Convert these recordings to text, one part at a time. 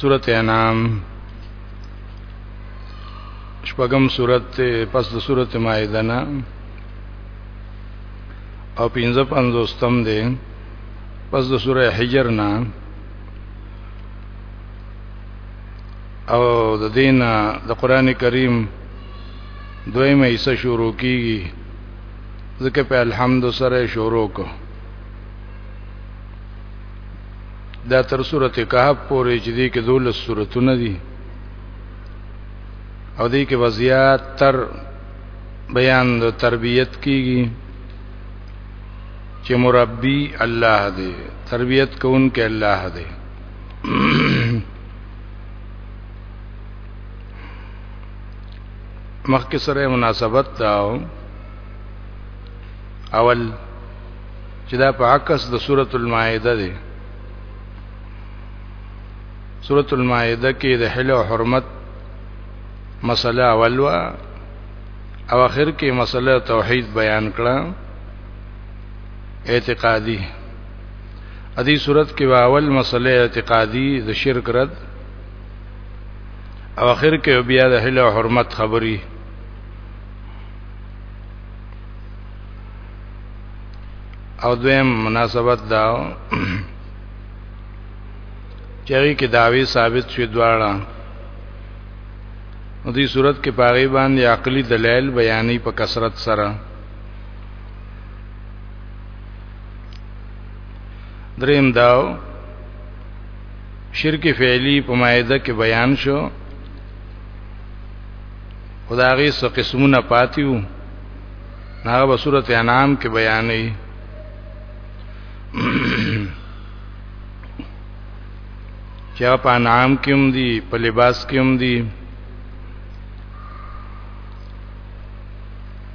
سورت انام شپږم سورت پس د سورت مائده نه او پنځه پنځوستم دی پس د سوره حجر نه او د دین د قران کریم دویمه حصہ شروع کیږي ځکه په الحمد سره شروع کو دا تر سورته کهف پورې چې دې کې دولس سورتونه دي او دې کې وضعیت تر بیان د تربیت کیږي چې مربي الله دی تربیت کوونکی الله دی مخکې سره مناسبت دا اول چې دا په عکس د سورۃ المائده دی سورۃ المائده کې د حل او حرمت مسله اولوا او اخر کې مسله توحید بیان کړه اعتقادي ادي صورت کې اول مسله اعتقادي د شرک رد او اخر کې بیا د حل او حرمت خبري او دویم مناسبت دا چری کې داوی ثابت شوی دواړه نو دې صورت کې پاغي باندې عقلي دلایل بیانې په کثرت سره دریم داو شرک فعلی په مایده کې بیان شو خدایي سو قسمونه پاتیو هغه په سورته انعام کې بیانې چې په انعام کې هم دي په لباس کې هم دي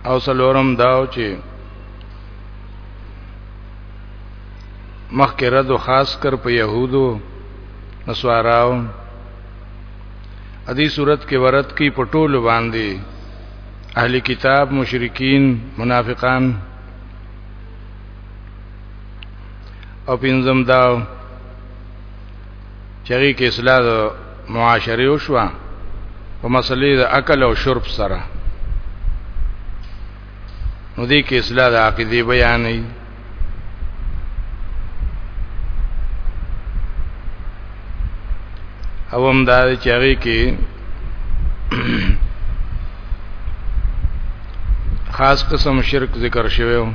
او سلورم داو چې مخکې رد خاص کر په يهودو نسواراو ادي صورت کې ورت کی پټول باندې اهل کتاب مشرکین منافقان او پنځم دا چری کې اصلاح معاشري او شوا په مسلې د عقل او شرب سره نو دې کې اصلاح د عقیده بیانې او هم دا چې هغه کې خاص قسم شرک ذکر شوی و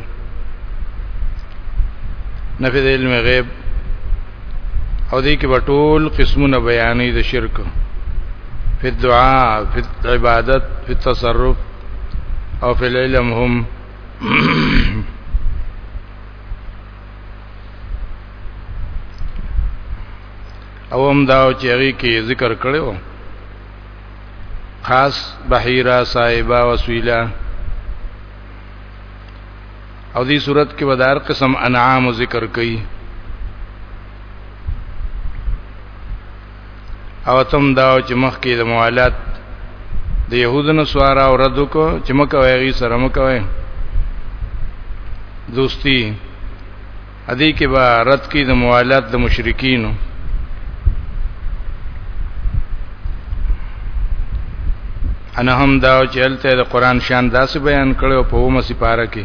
نفی د علم غیب او دې کې بټول قسمونه بیانې د شرک فی الدعاء فی العبادت فی التصرف او فی العلم هم او هم دا چې هغه کې ذکر کړو خاص بحیرا صاحبہ وسیلہ او دې صورت کې ودار قسم انعام ذکر کړي او تم دا چې مخکې د موالات د يهودونو سوارا او رد کو چې مکه وایي سره مکه وایي دوستی ادي کې با رد کې د موالات د مشرکینو انا هم دا چې الته د قران شان داسې بیان کړو په ومه سپاره کې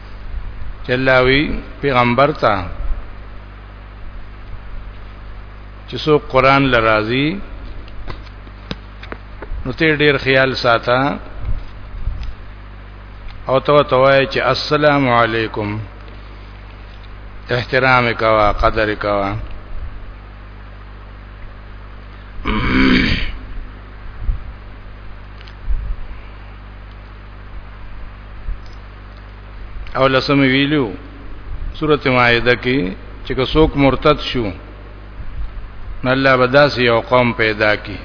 چلاوی پیغمبر ته چې سو قران لرازي نو ته ډیر خیال ساته او تو توای چې السلام علیکم احترام کوا قدر کوا او لسم ویلو سورته مائده کې چې څوک مرتد شو نو الله بداس یو قوم پیدا کی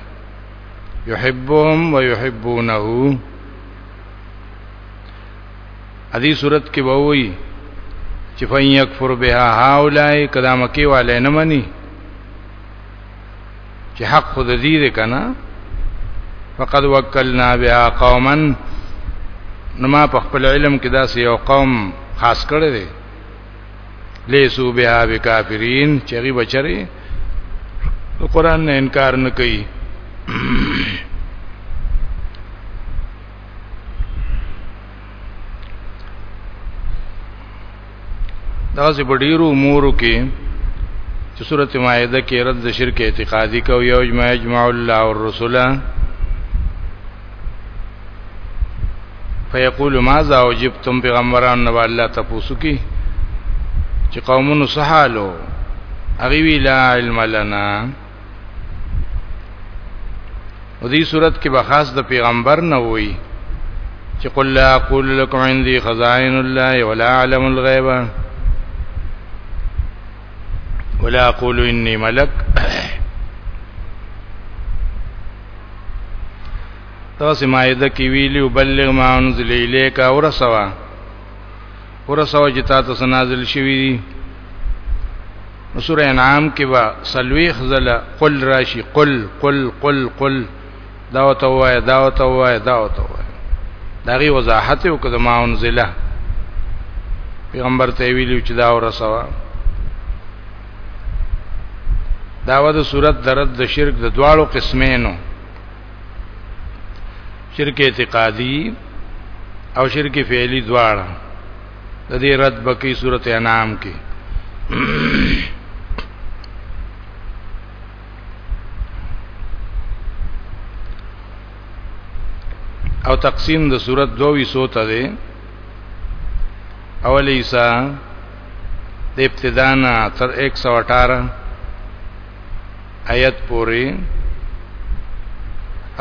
یحبهم و یحبونه ادي صورت کې ووي چې فین یکفر بها هاولای کلام کې والے نه مني چې حق خود دې دې کنه فقد وکلنا بها قوما نو ما په خپل علم کې داسې یو قوم خاص کړی دی لیسو بها بکافرین چې غي بچري قرآن نه انکار نه کوي دا چې په ډیرو امورو کې چې سورته مائده کې رد شرک اعتقادي کو یو اجماع اجماع الله والرسول فیقول ماذا وجبتم پیغمبران نو الله تاسو کې چې قومونو سحالو اغي وی لا علم لنا او دې صورت کې به خاص د پیغمبر نه وای چې قل لا اقول لكم عندي خزائن الله ولا اعلم الغيب ولا اقول اني ملك تاسو مایده کې ویلی وبلغ ما انزل الیک او رسوا ورسوه چې تاسو ته نازل شوی دی سورہ انعام کې با سلويخ زله قل راشي قل قل قل قل دا وتوای دا وتوای دا وتوای دغه وضاحت او کده ما انزله پیغمبر ته ویلو چې دا ورسوه داوه د صورت درد د شرک د دواړو قسمینو شرک اعتقادي او شرک فعلی دواړه د دې رد بکی صورت انعام کې او تقسیم د صورت دوی سوته ده اولی حصہ د ابتدانا تر 118 آیت پوری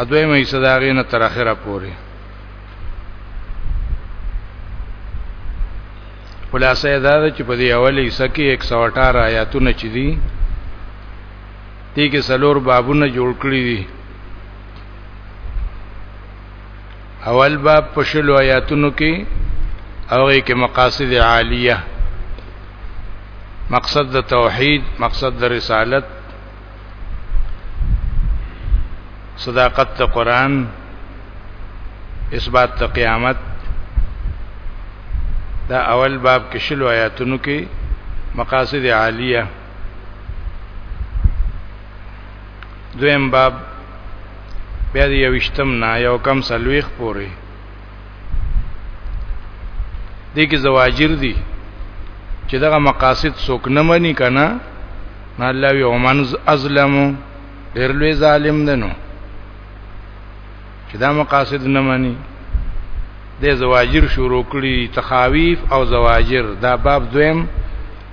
ادوی مې صداغې نه تر اخره پوری خلاصه دا ده چې په دې اولې حصہ کې 118 آیاتونه چې دي دې کې څلور بابونه جوړ کړی دي اول باب په شلو آیاتونو کې هغه کې مقاصد عالیه مقصد د توحید مقصد د رسالت صداقت د قران اثبات د قیامت دا اول باب کې شلو آیاتونو کې مقاصد عالیه دویم باب بیا د یوشتم نه یو کم سلويخ پوري دي کې زواجر دي چې دغه مقاصد څوک نه مني کنه نه الله وی ومن ازلم ډېر لوی ظالم دی نو چې دا مقاصد نه مني د زواجر شروع کړي تخاویف او زواجر دا باب دویم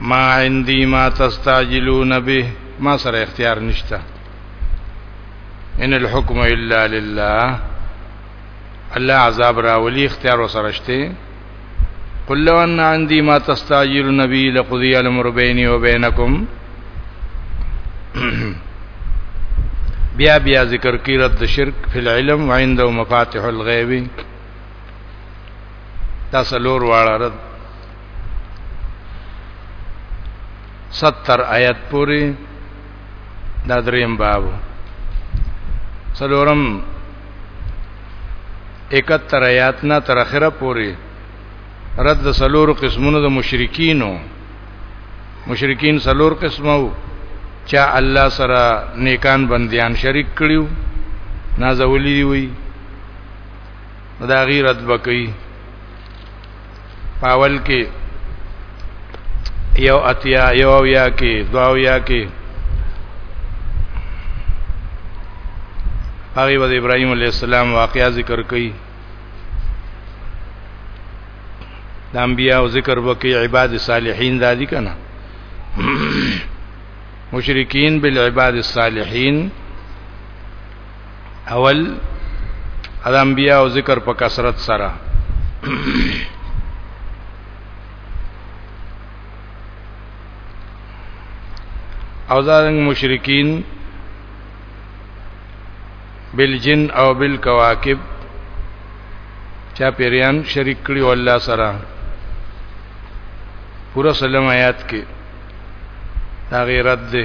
ما عندي ما تستعجلون به ما سره اختیار نشته ان الحكم الا لله الله عذاب ولي اختیار وسره شته قل لو ان عندي ما تستعجلون به لقضي الامر بيني وبينكم بیا بیا ذکر کی رد شرک فی العلم وعنده مفاتح الغیب دا سلور واړه رد 70 آیات پوری دا دریم باب سلورم 71 آیات نه تر اخره پوری رد د سلور قسمونو د مشرکینو مشرکین سلور قسمو چا الله سره نیکان بندیان شریک کړیو نازولی وی نو دا غیرت بکی پاول کې یو اتیا یو یا کې دواو یا کې هغه ود ابراهيم عليه السلام واقعا ذکر کړي د انبیاء او ذکر وکي عباد صالحین د دې کنه مشرکین بالعباد الصالحین اول ادا انبیاء او ذکر په کثرت سره او ځان مشرکین بالجن او بالکواکب چا پیریان شریک کړی الله سره پورا سلام آیات کې دا غیرت ده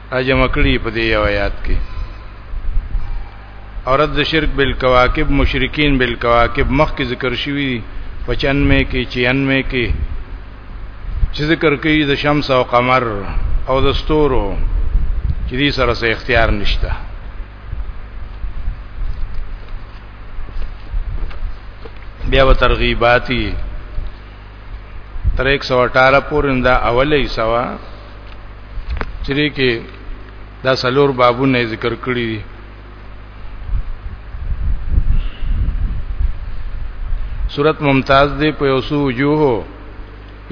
راجمع کړي په دې یو آیات کې اورد شرک بالکواکب مشرکین بالکواکب مخ کې ذکر شوی دی 95 کې 96 کې چې ذکر کوي د شمس او قمر او د ستورو چې دې سره څه اختیار نشته بیا و ترغیباتی تر 118 پورې دا اوله حصہ وا چې کې دا سلور بابونه ذکر کړی دي صورت ممتاز دی په یوسو وجوه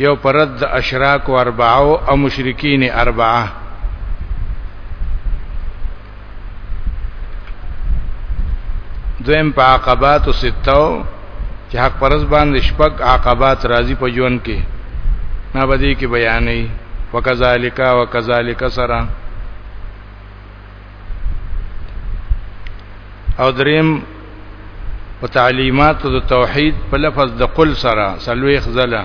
یو پرد د اشراق او اربعه او مشرکین اربعه دویم په عقبات او ستو چې حق پرز باندې شپږ عقبات راځي په ژوند کې نه بدی کې بیانې وکذالک وکذالک سره او دریم په تعلیمات د توحید په لفظ د قل سره سلوي خزله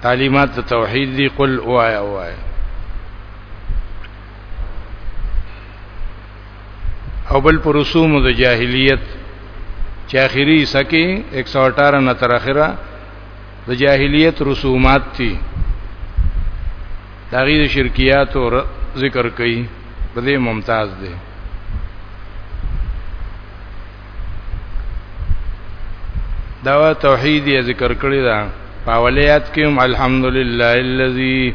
تعلیمات د توحید دی قل وایا وایا او بل پر رسوم د جاهلیت چې اخیری سکه 118 نه تر اخره د جاهلیت رسومات دي داغي د شرکیات او ذکر کوي په دې ممتاز دي دا توحید یې ذکر کړی دا پاولیات کې الحمدلله الذی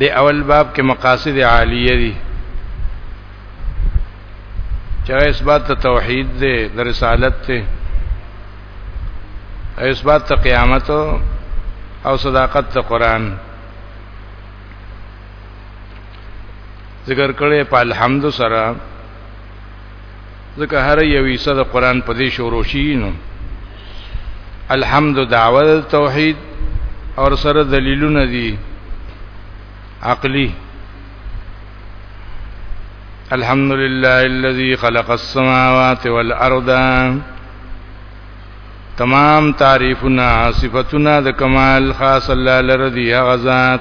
د اول باب کې مقاصد عالیه دي چې اثبات ته توحید دی د رسالت ته اثبات ته قیامت او صداقت ته قران ذکر کړي په الحمد سره ځکه هر یو حصہ د قران په دې شروع شي نو الحمد دعوه توحید اور سره دلیلونه دي عقلی الحمد لله الذي خلق السماوات والارض تمام تعریفنا صفاتنا د کمال خاص الله لرضی غزاد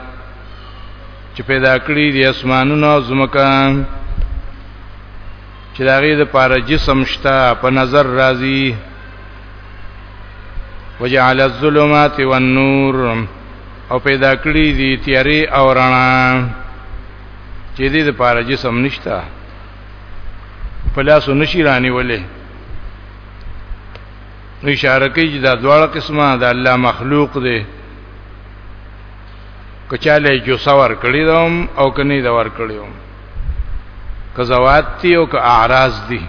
چې پیدا کړی دی اسمانونو او زمکا چې دا غي د پاره جسم شته په نظر راځي وجعل الظلمات والنور او پیدا کړی دی تیارې او رڼا چې دې د پاره جسم نشته پلاسو نشی رانی ولې نو اشاره کوي چې دا دواړه قسمه د الله مخلوق دی کچاله جوسه ور کړی دوم او کني دا ور کړی دوم که زوات دی او که اعراض دی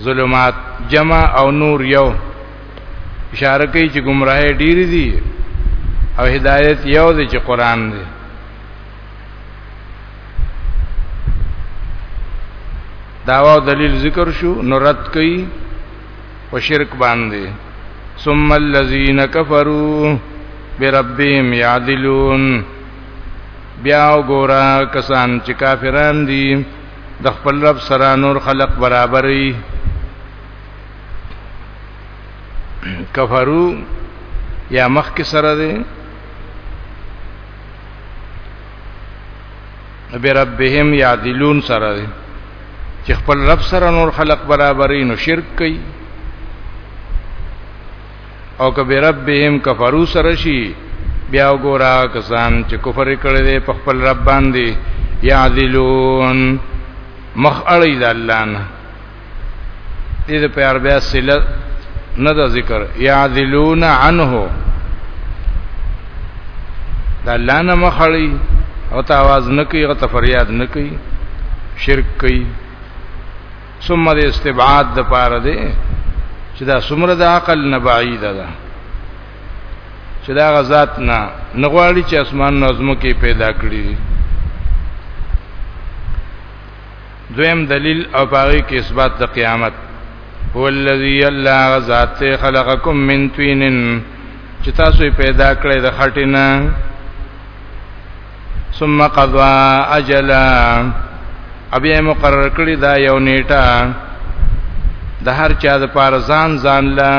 ظلمات جمع او نور یو اشاره کوي چې گمراهي ډیر دي او هدایت یو دی چې قران دی داوا دلیل ذکر شو نو رد کوي په شرک باندې ثم الذين كفروا بربهم يعدلون بیا وګوره کسان چې کافران دي د خپل رب سره نور خلق برابرې کفرو یا مخک سره دي بربهم یعدلون سره دی چې خپل رب سره نور خلق برابرې نو شرک کوي او که بربهم کفرو سره شي بیا وګورا کسان چې کفر کړي دي په خپل رب باندې یعذلون مخ اړی د الله نه دې د پیار بیا سله نه د ذکر یعذلون عنه دا لانه مخړی او ته आवाज نه کوي غته فریاد نه کوي شرک کوي ثم د استبعاد د پاره دی چې دا څومره د عقل نه بعید ده چې دا غزاد نه نغواړي چې اسمان نظم کې پیدا کړی دویم دلیل او پاغي کې اثبات د قیامت هو الذی یلا غزات خلقکم من توینن چې تاسو پیدا کړی د خټینا ثم قضا اجلا ابي مقرر کړی دا یو نیټه د هر چا د پار ځان ځان لا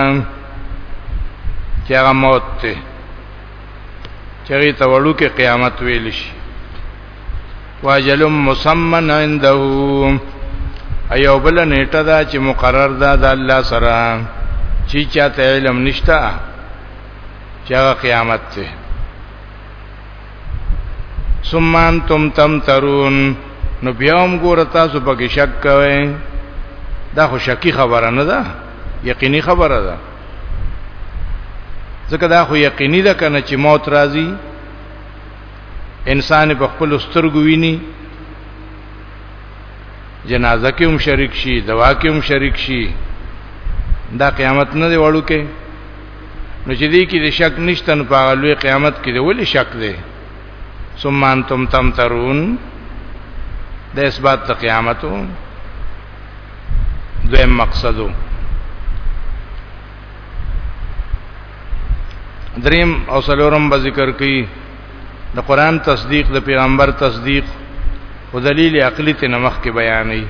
چې هغه موت ته چری ته وړو کې قیامت ویل شي واجل مسمن عنده ایو بل نیټه دا چې مقرر ده د الله سره چې چاته علم نشته چې هغه قیامت ته ثم انتم تمترون نو بیا هم ګور تاسو پکې شک کوئ دا خو شکی خبره نه ده یقیني خبره ده ځکه دا خو یقیني ده کنه چې موت راځي انسان په خپل سترګو ویني جنازه کې هم شریک شي دوا کې هم شریک شي دا قیامت نه دی وړو کې نو چې دې کې د شک نشته نو په لوی قیامت کې دی ولې شک دی ثم انتم تمترون د اثبات د قیامتو دویم مقصدو دریم او سلورم به ذکر کوي د قران تصدیق د پیغمبر تصدیق او دلیل عقلی ته نمخ کې بیانې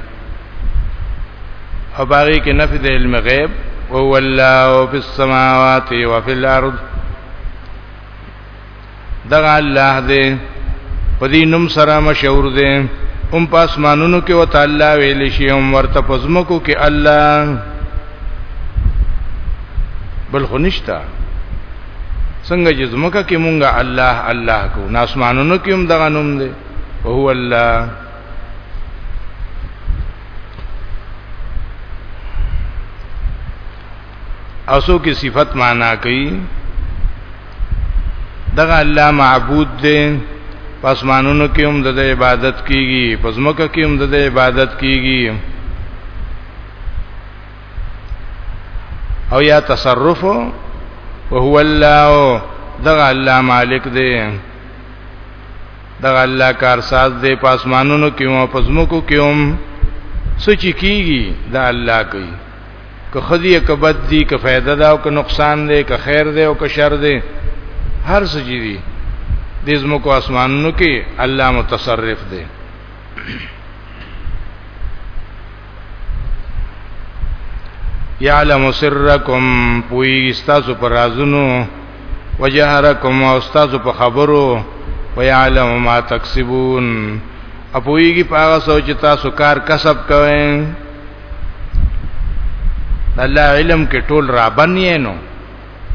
او باغی کې نفي د علم غیب او والله فی السماوات و فی الارض دغه الله دې په دې نوم سره مشهور دې هم په اسمانونو کې وتعالى ویل شي هم ورته پزمکو کې الله بل خو نشتا څنګه چې زمکه کې مونږه الله الله کو ناسمانونو کې هم دغه نوم دی او هو الله اوسو کې صفت معنا کوي دغه الله معبود دی پسمانونو کې هم د عبادت کیږي پسمکه کې هم د عبادت کیږي او یا تصرف او هو الله دغه الله مالک دی دغه الله کارساز دی پسمانونو کې هم پسمکو کې هم سچ کیږي دا الله کوي که خدی که بد دی که فائدہ دا او که نقصان دی که خیر دی او که شر دی هر څه دی د زمکو اسمانونو کې الله متصرف دی یعلم سرکم پوی استاسو پر رازونو وجهرکم او استاسو په خبرو ويعلم ما تکسبون اپویږي په هغه سوچ تاسو کار کسب کوئ الله علم کې ټول را بنې نو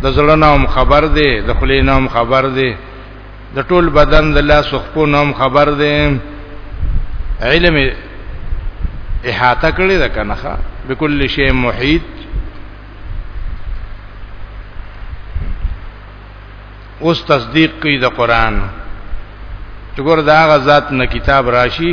د زړه هم خبر دی د خلی هم خبر دی د ټول بدن د الله سخپو هم خبر دی علم احاطه کړی ده کنه بكل شی محیط اوس تصدیق کوي د قران چګور دا غزاد نه کتاب راشي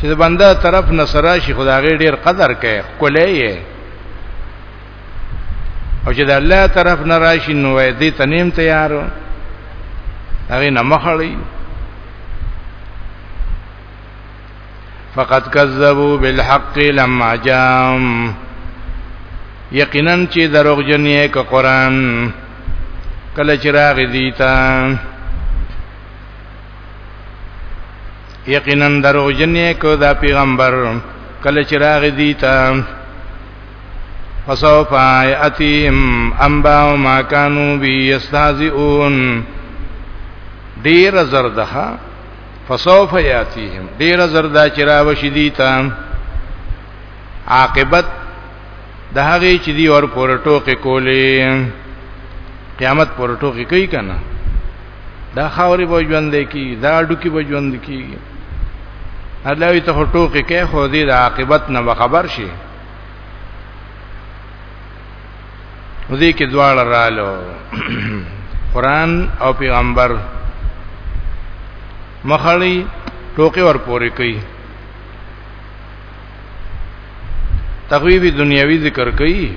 چې د بنده طرف نه سره شي خدای ډیر قدر کوي کولای یې او چې د الله طرف نه راشي نو دې تنیم تیارو هغه نه مخړی فقط کذبوا بالحق لما جام یقینا چې دروغجن یې ک قران کله چې راغی دیتا یقینا درو جنې کو دا پیغمبر کله چې راغ دی تا فسوف یاتیم انبا ما کانوا بی یستهزئون ډیر زرده فسوف یاتیهم ډیر زرده چې راو شدی تا عاقبت د هغه چې دی اور پورټو کې کولې قیامت پورټو کې کوي کنه دا خاورې به ژوند کی دا ډوکی به ژوند کی الله وی ته ټوکې کې خو دې د عاقبت نه خبر شي دې کې دواړه رالو قران او پیغمبر مخړی ټوکې ور پورې کوي تغویبی دنیاوی ذکر کوي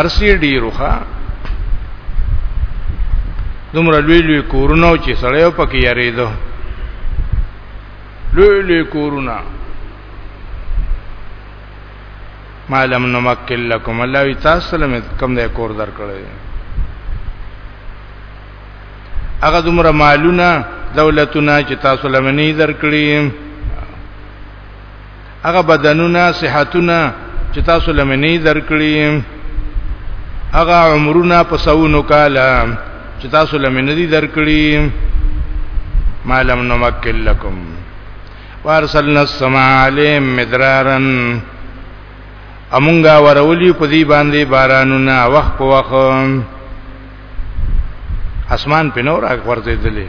ارسی ډیرو ښا دومره لوی لوی کورونه چې سړی په کې یریدو لوی لوی کورونه مالم نمکل لكم الله وی تاسو له کم د کور درکړی هغه دومره مالونه دولتونه چې تاسو لمنې درکړي هغه بدنونه صحتونه چې تاسو لمنې درکړي هغه عمرونه په سونو کاله چې تاسو لمنې دي درکړي مالم نمکل لكم وارسلنا السماء عليهم مدرارا امونګه ورولي په دې باندې بارانونه وخ په وخ اسمان په نور اخ ورته دلی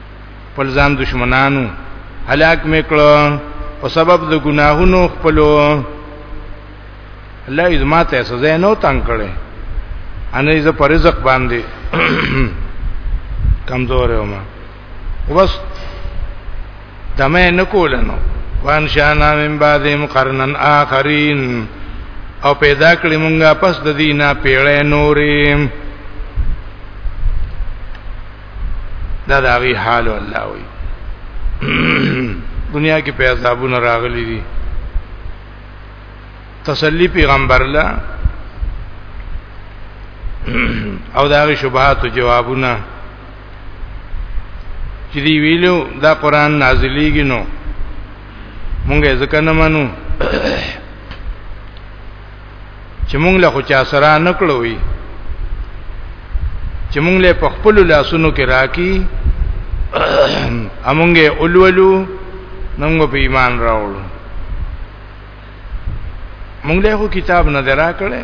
خپل ځان دشمنانو هلاک میکړو په سبب د ګناهونو خپلو الله یې ما ته سزا نه تنگ کړي ان یې ز پر رزق باندې کمزور یم وبس دمه نه کولنو وان شانا من بعد قرنن اخرین او پیدا کړی مونږه پس د دینه پیړې نورې دا دا غي حال الله وي دنیا کې په عذابونو راغلي دي تسلی پیغمبر لا او دا غي شبهات او جوابونه چې دی ویلو دا قران نازلېږي نو مونږه ځکه نه منو چې مونږ له خو چا سره نه کړوي چې مونږ له په خپل لاسونو کې راکی امونګه اولولو نوږ په ایمان راوړو مونږ له خو کتاب نه درا کړې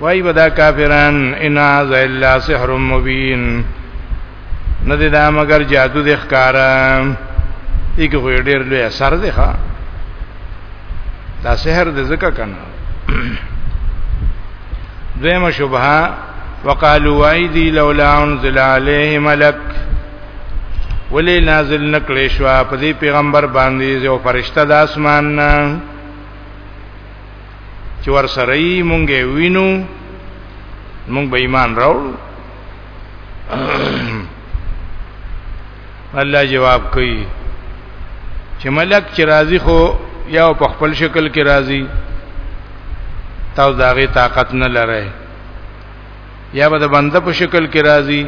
وای بدا کافران ان ذا الا سحر مبین نه دي دا مگر جادو د ښکارا دي کې وړ ډېر لوی اثر دی ښا دا سحر د زکه کنه دیمه شبهه وقالوا وایدی لولا انزل علیه ملک ولی نازل نکړې شو په دې پیغمبر باندې یو فرشته د اسمان نه چې ور سره یې مونږ وینو مونږ به ایمان راوړو الله جواب کوي چې ملک چې راضي خو یا په خپل شکل کې راضي تاسو داغه طاقت نه لره یا به د بنده په شکل کې راضي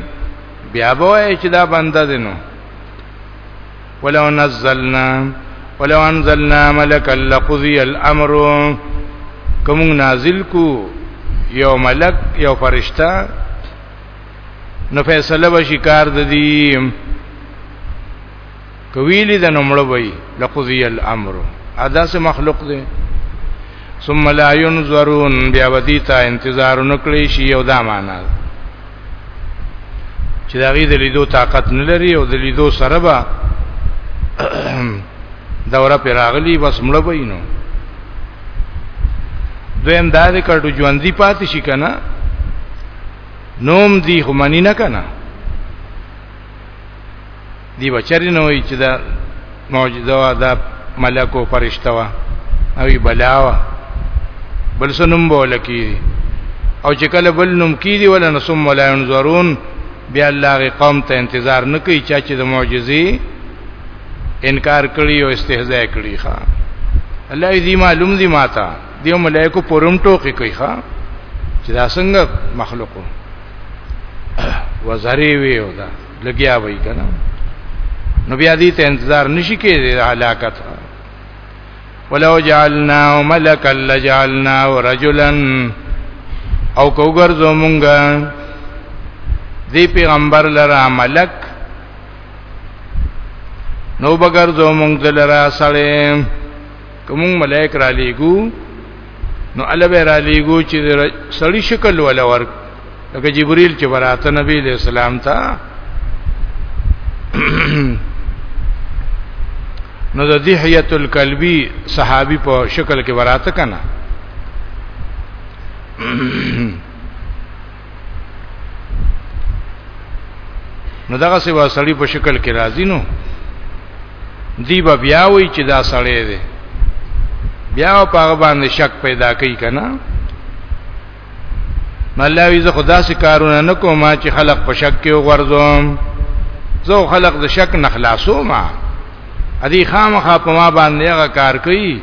بیا به چې دا بنده دینو ولو نزلنا ولو انزلنا ملکا لقضي الامر کوم نازل کو یو ملک یو فرشتہ نو فیصله بشي کار د دې کویلی د نمړ وای لقضی الامر ادا سے مخلوق دی ثم لا ينظرون بیا ودی تا انتظار نکړي شی او دا معنا ده چې دا غي د لیدو طاقت نه لري او د لیدو سره به دوره پر راغلی بس مړ بینو دویم دا د کډو ژوندۍ پاتې شي کنه نوم دی خو منی نه کنه دی بچری نه وای چې دا معجزه وا دا ملک او فرشتہ وا او بلاوا بل سنم بولکی او چې کله بل نوم کی دی ولا نسم ولا ينظرون بیا الله قوم ته انتظار نکي چا چې د معجزي انکار کړی او استهزاء کړی ښا الله دې معلوم دي ماتا دیو ملائکو پرم ټوکی کوي ښا چې دا څنګه مخلوقو وزری وی او دا لګیا وای کنه نو بیا دې ته انتظار نشي کېږي هلاکت ولو جعلنا ملکا لجعلنا رجلا او کوګر زمونږه دی پیغمبر لرا ملک نو بغیر زمونږ دلرا سړی کوم ملائک را لېګو نو الله به را لېګو چې سړی شکل ولا ورک لکه جبريل چې براته نبی له سلام ته نو د دحیت القلبی صحابي په شکل کې براته کنا نو دغه سیوا سړی په شکل کې راځي نو دی به بیا وی چې دا سړی دی بیا په هغه باندې شک پیدا کوي کنه الله وی زه خدا سي کارونه نه کوم چې خلق په شک کې وغورځوم زه خلق د شک نه خلاصوم ادي خامخا په ما باندې هغه کار کوي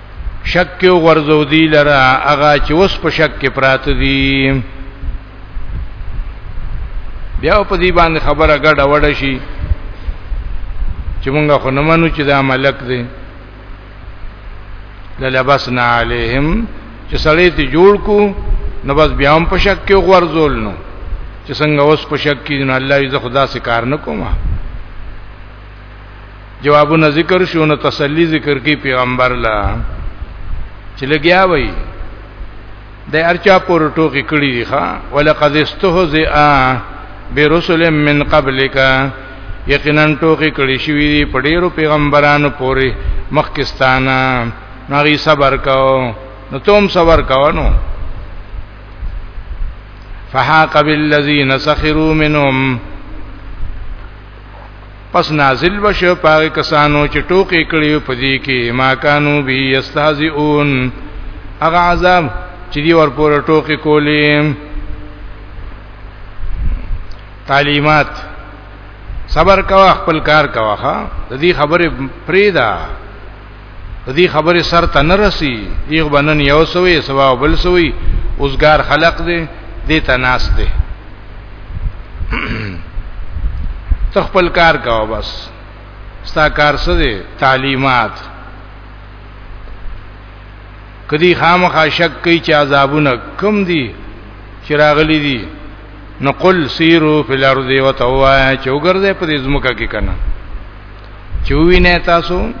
شک کې غرزو دی لره هغه چې اوس په شک کې پراته دي بیا په دې باندې خبره ګډه وډه شي چې مونږه خو نه منو چې دا ملک دی للبسنا علیهم چې سړی ته جوړ کو نو بس بیا هم په شک کې غرزول نو چې څنګه اوس په شک کې نه الله یې خدا سي کار نه کومه جوابونه ذکر شو نو تسلی ذکر کی پیغمبر لا چې لګیا وای د ارچا پور ټوکی کړی دی ښا ولقد استهزئ برسل من قبلک یقینا ټوکی کړی شوی دی په ډیرو پیغمبرانو پورې مخکستانه نغی صبر کاو نو تم صبر کاو نو فحاق بالذین سخروا منهم پس نازل بشو پاغه کسانو چې ټوکې کړي په دې کې ما کانو بي استهزئون هغه عذاب چې دی ورپور ټوکې کولې تعلیمات صبر کوا خپل کار کوا ها د دې خبره پریدا دې خبره سر ته نه رسی یو بنن یو سوې سبا بل سوې اوسګار خلق دې دې تناس دې تخپل کار کاو بس ستا کار څه دې تعلیمات کدی خامخا شک کوي چې عذابونه کم دي چې راغلي دي نو قل سیرو فی الارض وتوا چې وګرځي په دې ځمکه کې کنه چوینه تاسو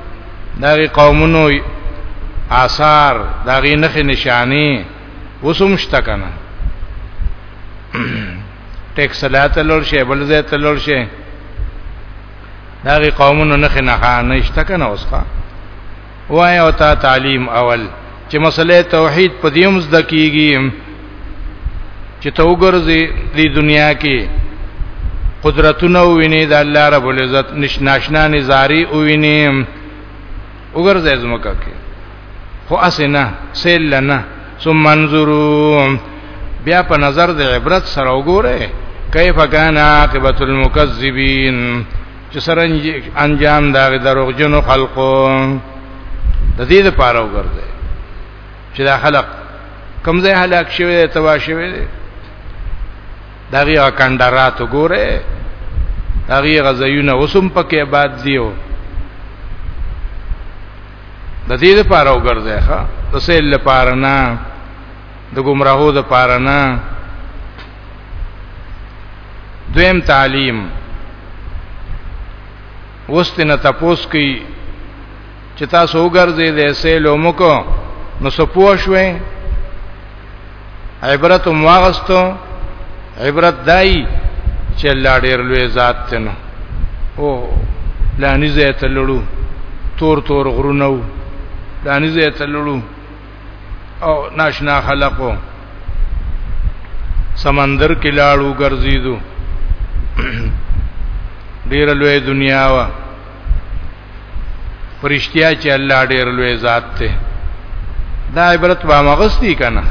دغه قومونو آثار دغه نخ نشانی وسمشت کنه ټیکس لاته لور شي بل ځای ته لور شي دغه قومونو نخ نه خانه شته کنه اوسه وای او تا تعلیم اول چې مسله توحید په دې مزد کیږي چې تو ګرځي د دنیا کې قدرتونه ویني د الله رب العزت نشناشنا نزاری ویني وګرځي زمکه کې خو اسنه سیل لنا ثم انظروا بیا په نظر د عبرت سره وګوره کیف کان عاقبت المکذبین چې سرنج انجام دا دروغجنو خلقو د دې لپاره وګرځي چې دا خلق کم ځای هلاک شوی دی تبا شوی دی دا غي کندرات وګوره دا غي غزيونه وسم پکې آباد دیو د دې لپاره وګرځي ښا د سیل لپاره نه د گمراهو د پاره نه دویم تعلیم وستنه تپوس کی چې تاسو وګرځي د سیلو مکو نو سپو شوي عبرت مواغستو عبرت دای چې الله ډیر لوی ذات تنو او لانی زه تلړو تور تور غرونو لانی زه تلړو او ناشنا خلقو سمندر کې لاړو ګرځیدو ډیر لوی دنیا وا پرشتیا چې الله ډیر لوی ذات ته دا عبرت با مغستی کنه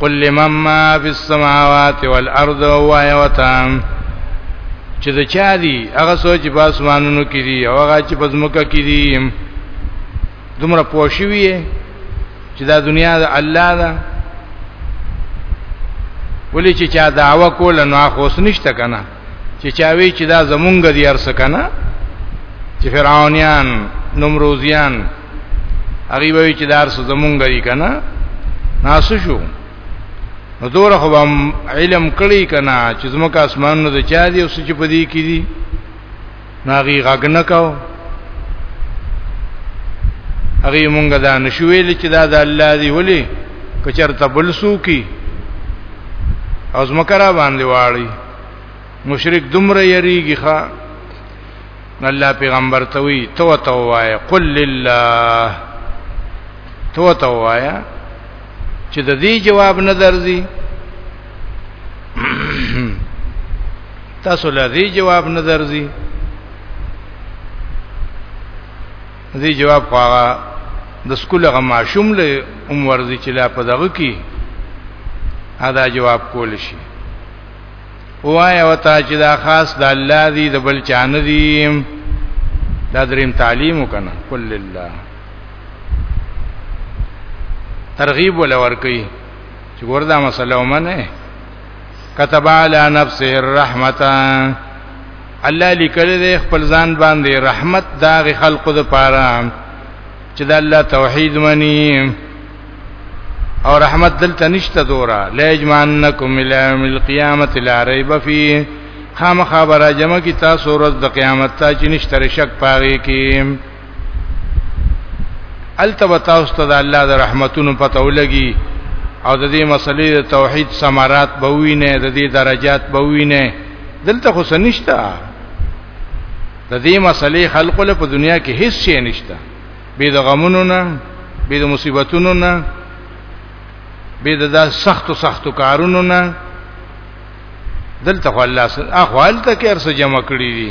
قل لمن ما فی السماوات والارض وایوتام چې د چا دی هغه سوچ په اسمانونو کې دی او هغه چې په ځمکه کې دی دومره پوه شوی چې دا دنیا د الله ده ولې چې چا دعوا کوله نو اخوس نشته کنه چې چا وی چې دا زمونږ دی ارس کنه چې فرعونیان نمروزیان هغه وی چې دا ارس زمونږ دی کنه ناسو شو نو دور خو علم کړی کنه چې زموږ اسمانونو د چا دی او څه چې پدې کې دي ناغي غږ نه کاو هغه مونږ دا نشویل چې دا د الله دی ولی کچر تبل سوکی او زمکرا باندې واړی مشرک دومره یریږي ښا الله پیغمبر ته وی تو تو وای قل لله تو تو وای چې د دې جواب نه درځي تاسو له دې جواب نه درځي دې جواب خو هغه د سکول هغه ماشوم له عمر دي چې لا په دغه کې ادا جواب کول شي وایا وتا چې دا خاص د الله دی د بل چانه دی دا دریم تعلیم وکنه کل لله ترغیب ولا ورکی چې وردا مسله ومنه كتب على نفسه الرحمه الله لیکل دې خپل ځان باندې رحمت دا غ خلق د پاره چې د الله توحید منی او رحمت دلته نشته دورا لا اجمعنکم الى يوم القيامه لا ريب فيه خامخبره جمع کی تاسو ورځ د قیامت ته چې نشته شک پاره کې التبه تاسو ته د الله د رحمتونو پته ولګي او د دې مسلې د توحید ثمرات به وینه د دې درجات به وینه دلته خو سنشتہ د دې مسلې خلق له په دنیا کې هیڅ شي نشته به د غمونو نه به د مصیبتونو نه به د سختو سختو کارونو نه دلته خو الله سره اخوال ته کې ارسه جمع کړی دي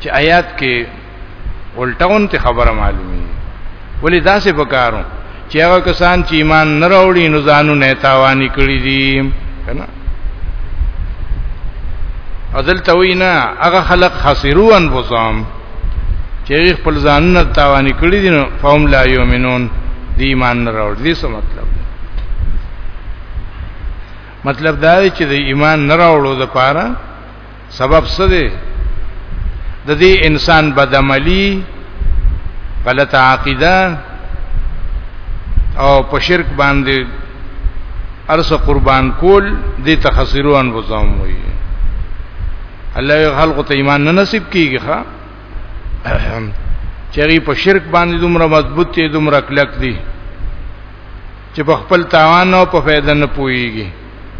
چې آیات کې الټاون ته خبره معلومي ولی داسې پکارو چې هغه کسان چې ایمان نه راوړي نو ځانو نه تاوانی کړی دي کنه ازل توینا هغه خلق خسروا انفسهم چې خپل ځانونه تاوانی کړی دي نو فهم لا یؤمنون دی ایمان نه راوړي دې څه مطلب مطلب دا دی چې د ایمان نه راوړو د پاره سبب څه دی د دې انسان بدعملی غلطه عقیده او په شرک باندې ارس قربان کول د تخسرو ان وزوم وي الله خلق ته ایمان نه نصیب کیږي ښا چری په شرک باندې دومره مضبوط دي دومره کلک دي چې په خپل تاوان او په فائدہ نه پويږي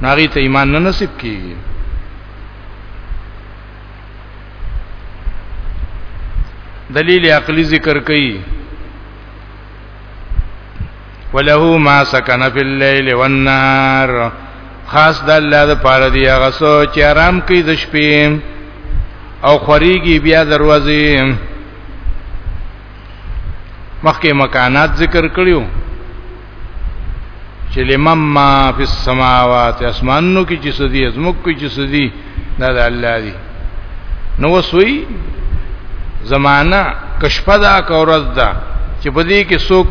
ناغي ته ایمان نه نصیب کیږي دلیل عقلی ذکر کړي وله ما سکن فی الليل والنهار خاص د الله د پاره دی هغه سوچ آرام کوي د شپې او خوريږي بیا دروازې مخکې مکانات ذکر کړیو چې لمم ما فی السماوات اسمانونو کې چې سدي زموږ کې چې سدي دا د الله دی نو وسوي زمانہ کشپه دا کورز دا چې په دې کې څوک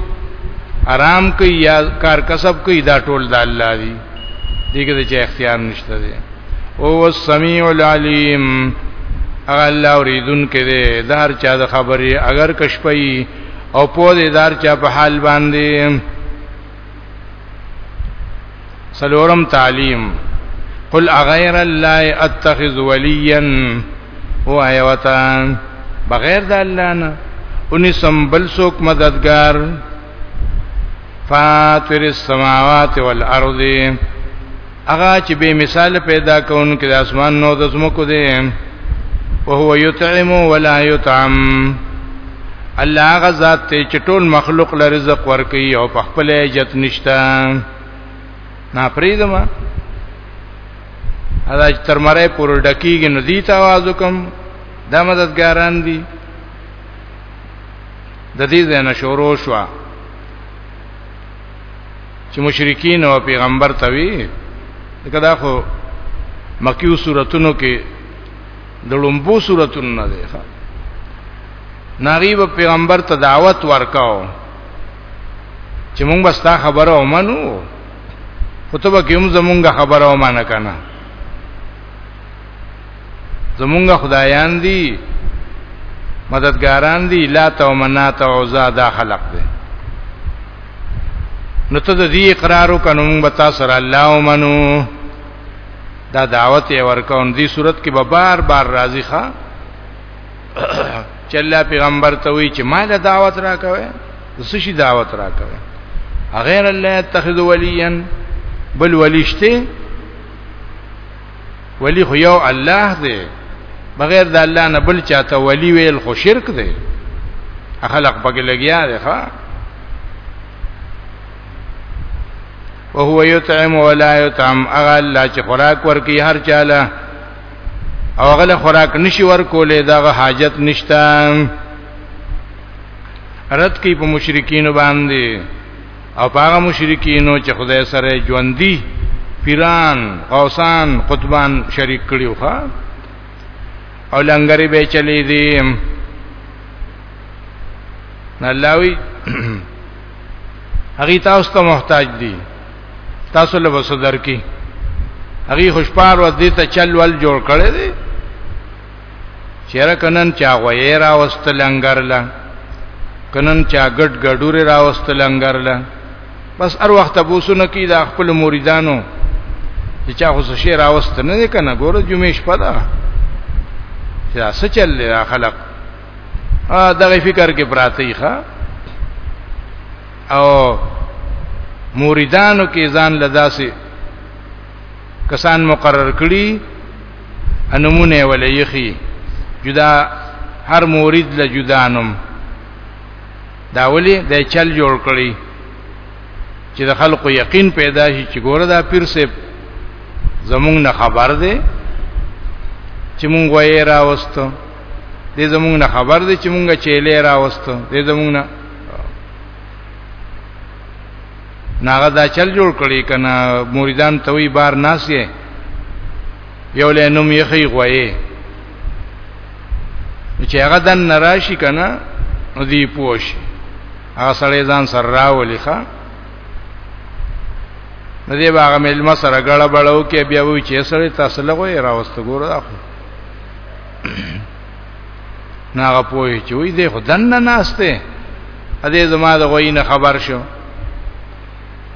آرام کوي یا کار کسب کوي دا ټول د الله دی دغه چې اختیار نشته دی او هو السمیع العلیم هغه الله اوریدون کې دی دار چا د خبرې اگر کشپي او په دې دار چا په حال باندې سلورم تعلیم قل اغیر الله اتخذ ولیا هو ایوتان بغیر د الله نه اونې سم بل څوک مددگار فاطر السماوات والارض اغا چې به مثال پیدا کون کې د اسمان نو د زمکو دی او هو یطعم ولا یطعم الله هغه ذات ته چې ټول مخلوق له رزق ورکي او په خپل عزت نشتا نه پریدم ادا تر مړې پور ډکیږي نو دي تاوازو کوم د مددګاران دي د دې ځنه شروع شو چې مشرکین او پیغمبر ته وی کدا خو مکیو صورتونو کې د لومبو صورتونو نه دی ښا ناغیب پیغمبر ته دعوت ورکاو چې مونږ بس تا خبره ومنو خطبه کې هم زمونږه خبره ومانه کنه زمونږ خدایان دي مددګاران دي لا تو منات او عزا دا خلق دي نو ته د دې اقرار وکنو موږ به تاسو را الله ومنو دا دعوت یې ورکون دي صورت کې به بار بار راضي ښا چې الله پیغمبر ته وی چې ما له دعوت را کوي زه شي دعوت را کوي غیر الله اتخذ ولیا بل ولشته ولی خو یو الله دی بغیر د الله نه بل چاته ولی ویل خو شرک دی خلق پکې لګیا دی ښا او هو یطعم ولا یطعم اغه الله چې خوراک ورکی هر چاله او غل خوراک نشي ورکولې دا حاجت نشته رد کی په مشرکین باندې او هغه مشرکینو چې خدای سره ژوندۍ پیران غوسان قطبان شریک کړیو ښا او لنګری به چلی دي نلاوی هغه تاسو ته محتاج دي تاسو له وسدر کی هغه خوشپار و دې ته چل ول جوړ کړي دي چیرې کنن چا غوې راوستل انګرله کنن چا ګډ ګډوري راوستل انګرله بس هر وخت بوسونه کی دا خپل مریدانو چې چا خو شي راوست نه دی کنه ګوره جمعې شپه ده چې څه چل دی خلق ا دغه فکر کې پراته ښه او مریدانو کې ځان لداسي کسان مقرر کړي انمونه ولې یخي جدا هر مورید له جدا نوم دا ولې د چل جوړ کړی چې د خلکو یقین پیدا شي چې ګوره دا پیر سه زمونږ نه خبر دی چې مونږ وایې راوستو دې زمونږ نه خبر دی چې مونږه چیلې راوستو دې زمونږ نه ناغه دا چل جوړ کړي کنه مریدان توي بار ناسي یو له نوم یې خي غوي چې هغه دن نراشي کنه نو دی پوش هغه سړی ځان سره راولي ښا نو دی باغ مل ما سره غړ بړو کې بیا وی چې سړی تاسو لغوي راوست ګور اخو ناغه پوي چې وې دې خدن نه ناشته ا دې زما د غوي نه خبر شو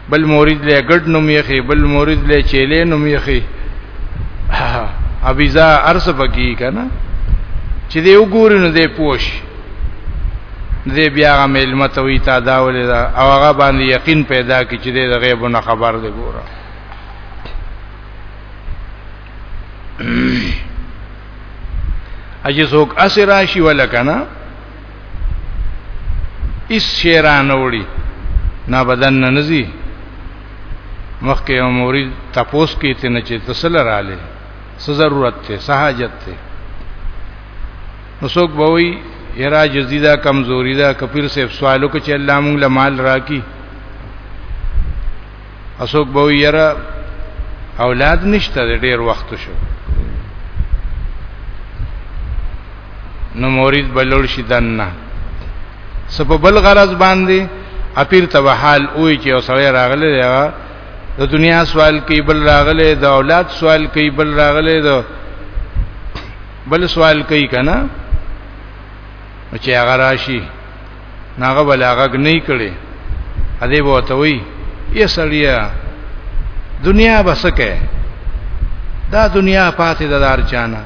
بل مورید له ګډ نوم یې بل مورید له چيلې نوم یې ابيزا ارس پکی کنه چې دې وګوري نو دې پوښ دې بیا غ ملما ته وی تا دا ولې دا او هغه باندې یقین پیدا کی چې دې د غیب نه خبر دې ګوره اجي څوک اسې راشي ولا کنه اس شیران وړي نه بدن نه نزي مخکې اموري تپوس کې ته نه چې تسل رااله څه ضرورت ته سہاجت ته نو څوک به وي یرا جزیدا کمزوري دا کپیر صاحب سوالو کې چې الله مونږ له مال راکی اسوک به یره اولاد نشته ډیر وخت شو نو مورید بلول شي دنه سپه بل غرض باندې اپیر ته حال وای چې اوسړی راغلی دی د دنیا سوال کوي بل راغلی د اولاد سوال کوي بل راغلی د بل سوال کوي کنه چې هغه راشي ناغه بلاغه نه کړي ادی به ته وی یې سړیا دنیا بسکه دا دنیا پاتې د دار چانه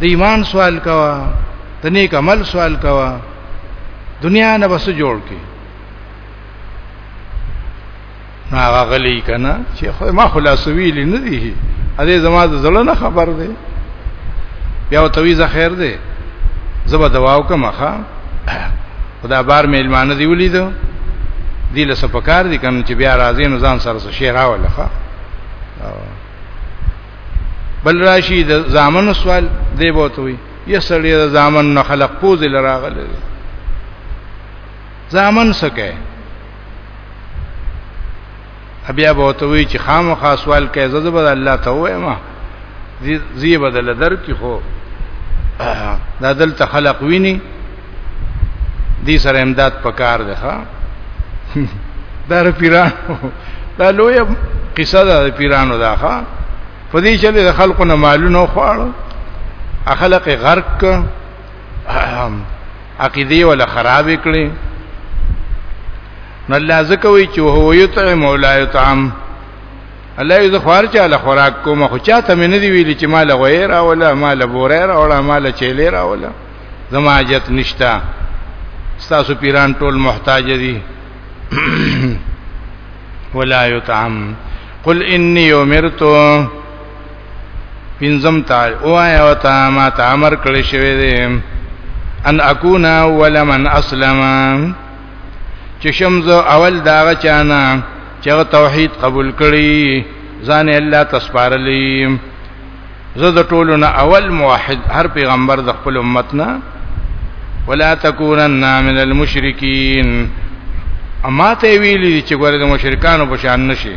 د ایمان سوال کوا د نیک عمل سوال کوا دنیا نه بس جوړ کی نو هغه غلی کنه چې ما خلاصوي لنه دي ا دې زما د زړه نه خبر دی بیا تویزه خیر دی زبا دواو کما ښا خدا بار مې المان دی ولید دی له سپکار دي کنه چې بیا راځي نو ځان سره څه شعر راول ښا بل راشي د زامن سوال دی بوته وي یسړی د زامن نه خلق پوز لراغله زامن سکه بیا به ته وی چې خامخا سوال کوي زده به الله ته وایم زی بدل در کی خو دا دل تخلق ویني دې سره امداد پکار ده ها دا پیرانو دا لوی قصه ده پیرانو دا ها په دې چې د خلکو نه مالونه خواړو اخلاق غرق عقیده ولا خراب کړي نو الله زکوي چې هو یطعم او لا یطعم الله یې خوار چا له خوراک کوم خو چاته مې نه دی ویلي چې مال غویر او لا مال بوریر او لا مال چیلیر او لا زما حاجت نشتا ستاسو پیران ټول محتاج دي ولا یطعم قل انی امرتو پنځم تاج او آیا وتا ما ته امر کړی شوی دی ان اكون اول من اسلم چې شمز اول داغه چانا چې توحید قبول کړي ځان الله تسپارلی زه د ټولو نه اول موحد هر پیغمبر د خپل امت نه ولا تکونن من المشرکین اما ته ویلی چې ګوره د مشرکانو په شان نشي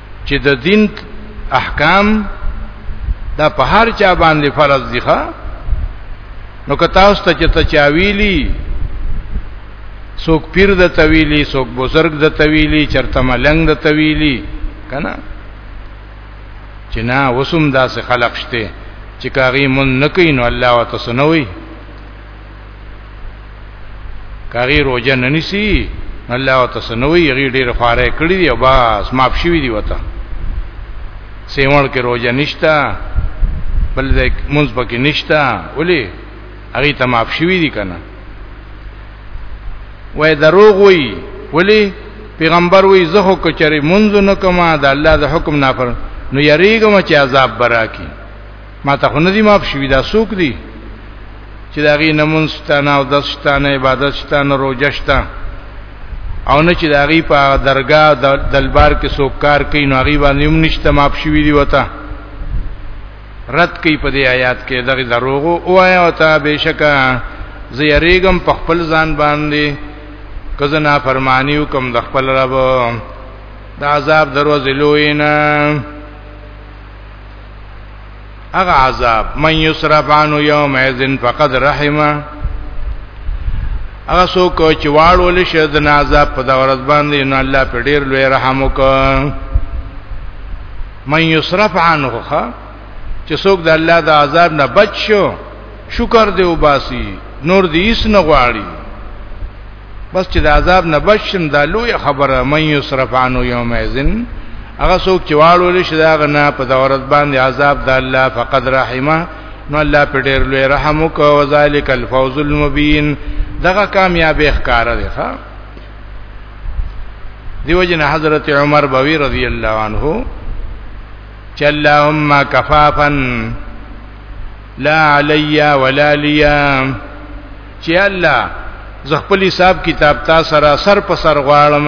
چې د دین احکام دا په هر چا باندې فرض دي ښا نو که تاسو ته چې ته چاویلی څوک پیر د تویلی څوک بزرگ د تویلی چرته ملنګ د تویلی کنه چې نه وسوم داسې خلق شته چې کاغي مون نکین الله وتسنوي کاغي روزه نه نسی الله او تسنوي یغي ډیر خواره کړی دی او بس ماف شوی دی وته سیمړ کې روزه نشتا بل ځای منځ پکې نشتا ولی هغه ته ماف شوی دی کنه وای دروغ وی ولی پیغمبر وی زه خو کچری منځ نه کما د الله د حکم نافر نو یریګم چې عذاب برا کی ما ته خو نه دی ماف شوی دا سوک دی چې دا غي نمون ستانه او د ستانه عبادت ستانه روزه ستانه او نه چې دا غي په درگاه دلبار کې سوک کار کوي نو غي باندې هم نشته ماف شوی دی وته رد کوي په دې آیات کې دغه دروغو او آیا او تا بشکا زیریګم په خپل ځان باندې کزه نا فرمانیو کوم د خپل رب د عذاب دروازې لوینه هغه عذاب من یصرف عنه یوم اذن فقد رحمه هغه څوک چې واړول شي د عذاب په دغه ورځ باندې نو الله په ډیر لوی رحم وکړي من یصرف عنه خا چې څوک د الله د عذاب نه بچ شو شکر دی وباسي نور دې هیڅ نه غواړي بس چې د عذاب نه بچم دا لوی خبره مې یصرف عنه یوم اذن هغه څوک چې واړو لشي دا غنا په دورت باندې عذاب د الله فقد رحمه نو الله په ډېر لوی رحم وکاو ذالک الفوز المبین دغه کامیابی ښکارا دی ښا دیو جن حضرت عمر بوی رضی الله عنه چې اللهم کفافا لا علیا ولا لیا چې الله زه خپل حساب کتاب تا سره سر په سر غواړم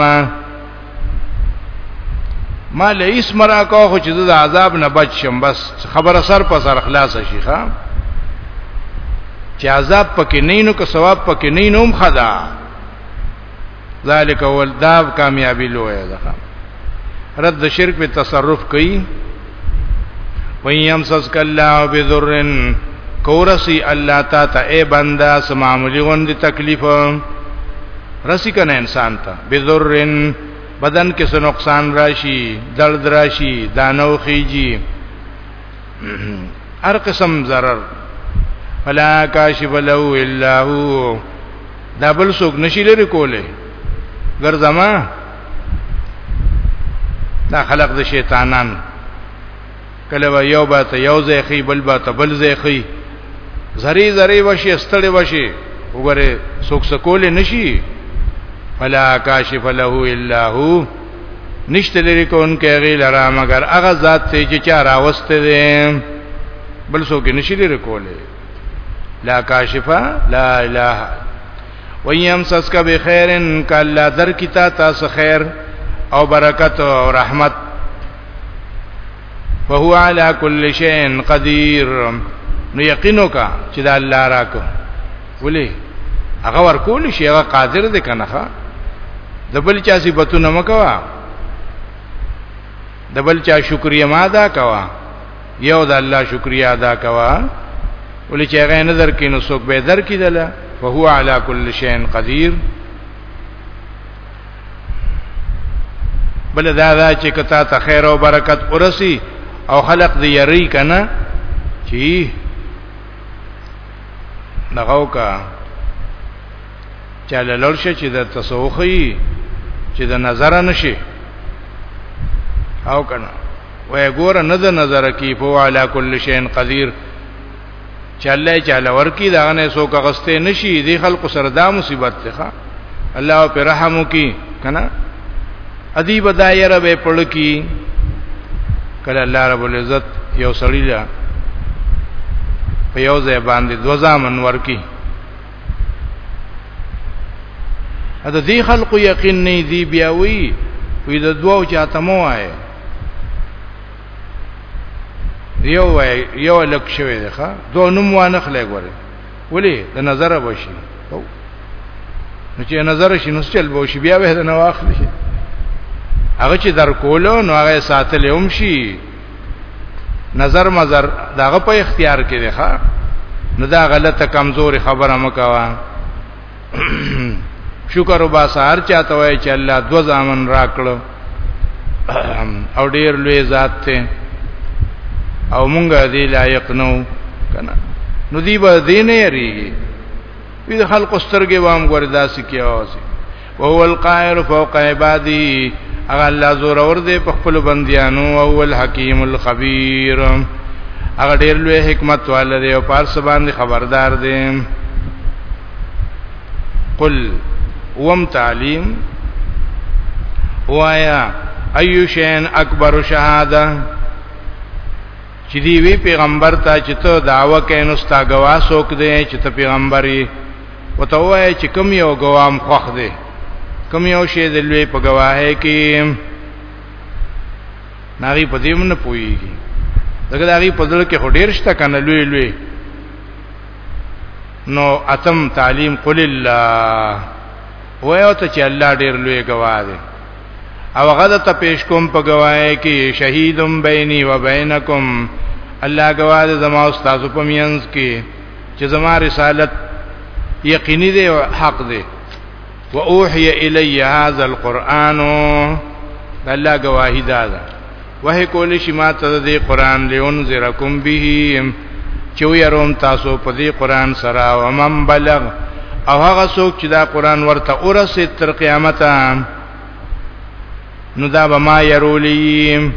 ما له هیڅ مرا کو خو چې د عذاب نه بچ شم بس خبره سر په سر خلاص شي ښا چې عذاب پکې نه نو که ثواب پکې نه نوم خدا ذالک اول داب کامیابی لوی ده رد شرک په تصرف کوي ویم سس کلا بذرن کورسی الله تا ته اے بندا سماملی غوند تکلیف رسی کنه انسان ته بذرن بدن کې څه نقصان راشي درد راشي دانو خيږي هر قسم zarar فلا کاشف له الا هو دا بل څوک نشي لري کوله ګرځما دا خلق د شیطانان کله و یو با ته یو ځای خي بل با ته بل ځای خي زری زری وشي ستړي وشي وګوره څوک سکول نشي فلا کاشف له الا هو نشته لري کوونکې غي لرا مگر هغه ذات ته چې چا راوسته دي بل څوک نشي لري کوله لا کاشفا لا اله ویم سسک بخیرن کلا در کیتا تاسو خیر او برکت او رحمت وهو علی کل شیء قدیر نو یقینو کا چې دا الله راکو ولی هغه ورکول شي هغه قادر دی کنه ها د بل چا صفاتونه مکوا د بل چا شکریا ما دا کوا یو د الله شکریا ادا کوا ولې چې هغه نه درکې نو څوک به درکې دله فهو علی کل شیء قدیر بل دا دا چې کته ته خیر او برکت ورسی او خلق دی یری کنه چې نغاو کا چاله لړشه چې د تسوخی چې د نظر نشي او کنه وای ګور نه د نظر کی په علا کل شین قدیر چې الله چاله ورکی دا نه سو کا غسته نشي دی خلق سره دا مصیبت ته الله پر رحم کی کنه ادی بدایره به پړ کی کله الله رب العزت یو سړی لا په یو ځای باندې دوزامن ورکی اته دی خلق یقین نه دی بیا وی وی د دوو چاته مو وای یو وای یو لک شوی دی ښا دوه نوم وانه خلې ګوره ولی د نظر بشي نو چې نظر شي نو چل به شي بیا به نه واخلي هغه چې در کولو نو هغه ساتلې هم شي نظر مزر داغه په اختیار کې دی ښا نو دا غلطه کمزوري خبره مکوا شکر وبا سهار چاته وای چې الله دو ځامن راکړو او ډیر لوی ذات ته او مونږه دی لایق نو کنه نو دی به دین یریږي وی خلق سترګې وام ګور داسې کیاوسي وهو القاهر فوق عباده اغه الله زور اور دې په خپل بنديانو او الحکیم الخبیر اغه ډیر لوی حکمت والده او پارس باندې خبردار دی قل وم تعلیم وایا ایو شین اکبر شهاده چې دی وی پیغمبر ته چې ته دعوه کینو ستا گواه سوک دی چې ته پیغمبري وته وای چې کوم یو ګوام خوخ دی کوم یو شی د لوی په گواهی کې ناری په دې مون نه پويږي دغه دغه په دل کې هډیر شته کنه لوی لوی نو اتم تعلیم قل الله وایو ته چې الله ډیر لوی گواه دی او غدا ته پیش کوم په گواهی کې شهیدم بیني و بینکم الله گواه زما استاد په مینس کې چې زما رسالت یقیني دی او حق دی و اوحي الی هذا القرآن الله گواهی دادا وه کول شي ما ته دې قرآن لئنذرکم به چې ويروم تاسو په دې قرآن سره او من بلغ او هغه څوک چې دا قرآن ورته اورسه تر قیامت نو دا به ما يرولي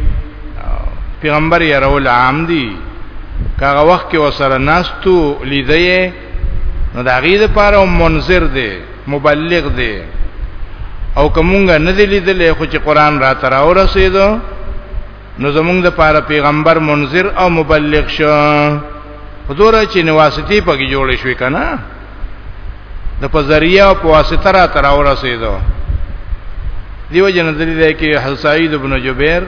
پیغمبر يرول عام دي کاغه وخت کې وسره ناستو لیدې نو دا غي د پاره منذر دی مبلغ دی او کومګه نه دی لیدلې خو چې قران را تر او رسیدو نو زمونږ د پاره پیغمبر منذر او مبلغ شو حضور چې نواستی پکې جوړې شوې کنه د په ذریعہ او په واسطه را تر اورسېدو دیو جن دلی دی کې حضرت سعید ابن جبیر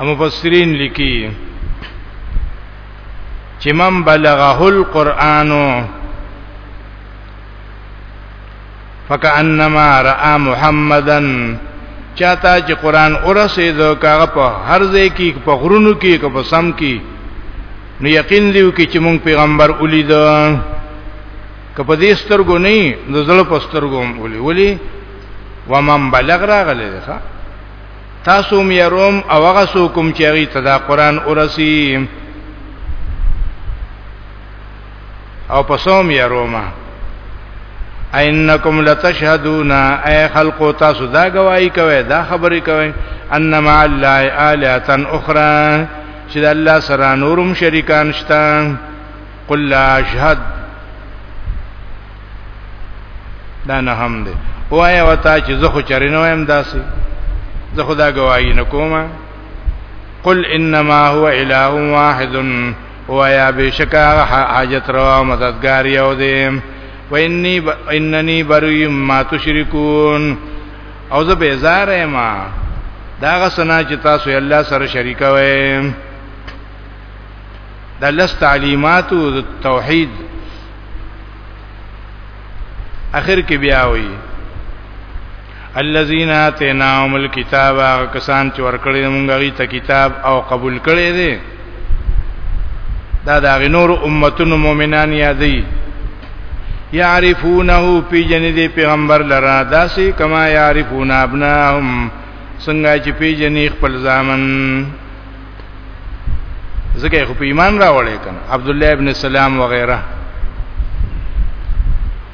هم مفسرین لیکي چې من بلغه القرآن فکانما را محمدن چاته چې قران اورسید کاغه په هر ځای کې په غرونو کې که په سم کې نو یقین دیو کې چې مونږ پیغمبر ولید که په دې سترګو نه د زړ په سترګو هم ولي ولي ومن بلغ راغلی ده تاسو مې روم او هغه سو کوم چې هغه ته دا قران اورسیم او پسوم یا روما انکم لتشهدون اي خلق تاسو دا گواہی کوي دا خبرې کوي انما الله الهتن اخرى چې الله سره نورم شریکان شته قل لا اشهد دا نه هم دي وای وتا چې زه خو چرینو هم داسي زه خدا گواہی نکوم قل انما هو اله واحد وایا بشکا حاجت روا مددگار یو دی و انی ب... اننی بری ما تشرکون او زه بیزار یم دا غسنا چې تاسو الله سره شریکوي د لس تعلیماتو د توحید اخر کې بیا وایي الذين اتيناهم الكتاب کسان چې ورکړي موږ غي ته کتاب او قبول کړي دي دا دا غنور امتون مؤمنان یادي يعرفونه پی جن دي پیغمبر لرا داسي کما يعرفون ابناهم څنګه چې پی جن خپل ځامن زکه خو په ایمان راوړې کنه عبد الله ابن سلام وغيرها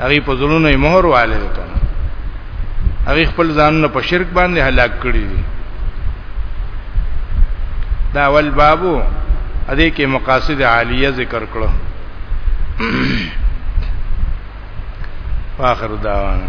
هغه په زړونو یې مهر والي کنه هغه خپل ځان نه په شرک باندې هلاک کړی دي دا اول بابو ا دې کې مقاصد عالیه ذکر کړو واخر دعوانا